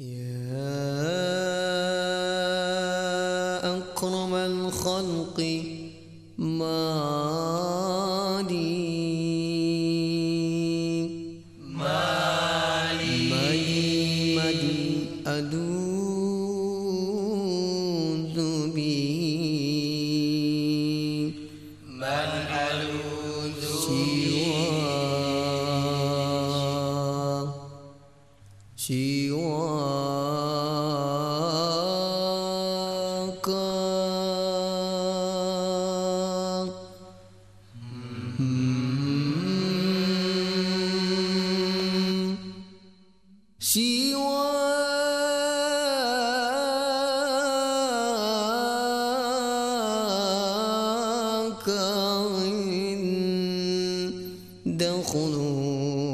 يا أكرم الخلق مالي مالي مالي مالي أدوز به من ألوذ سوى. سواك عند دخلوا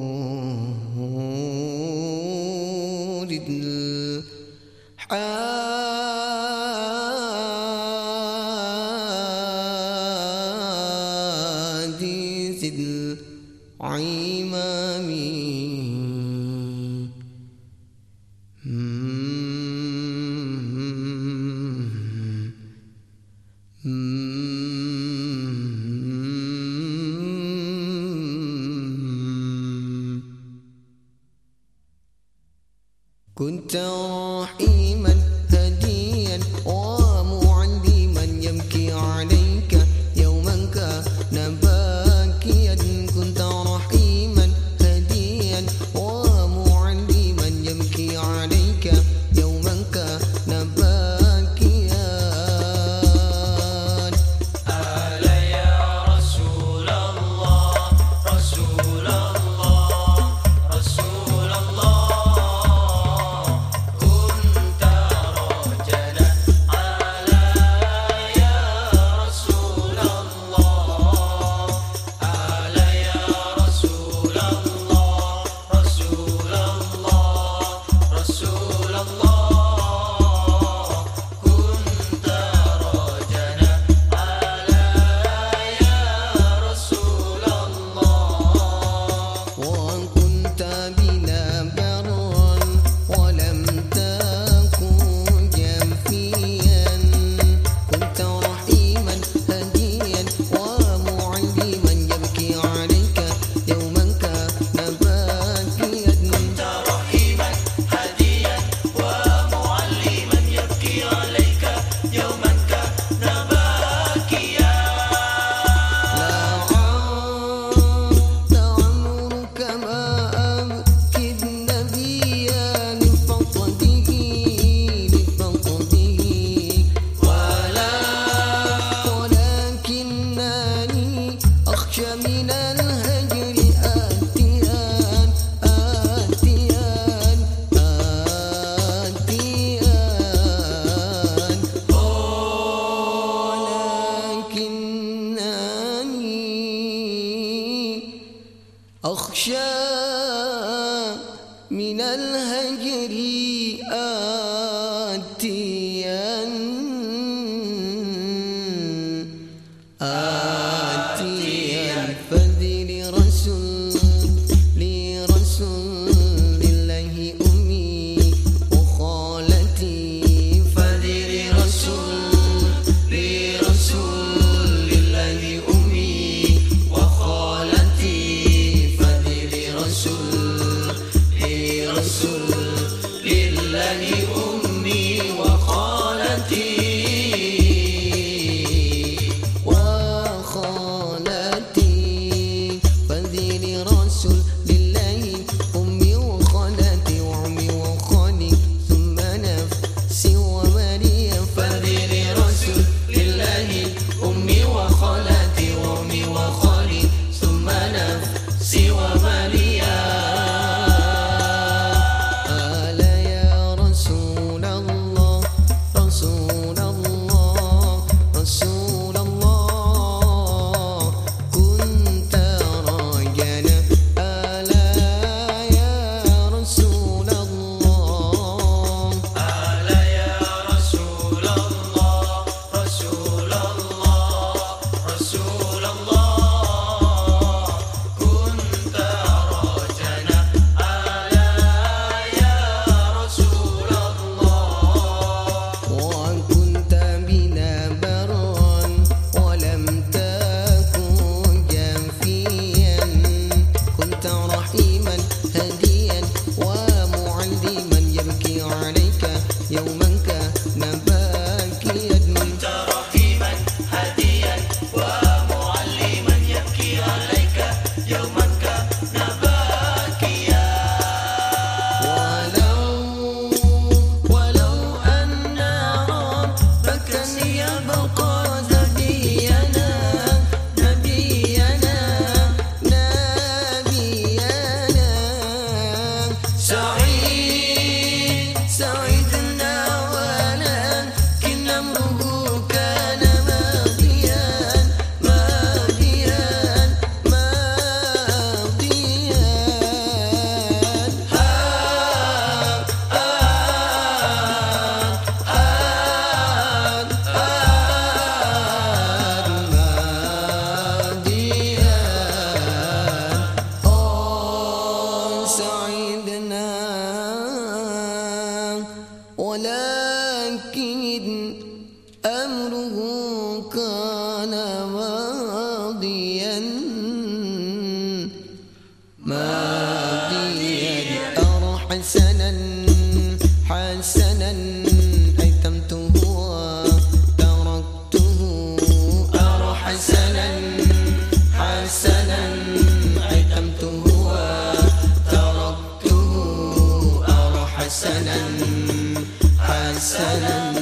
كنت روحي أخشى من الهجرين ولكن أمره كان ماضيا. ماضيا. أرى حسنا حسنا. حسنا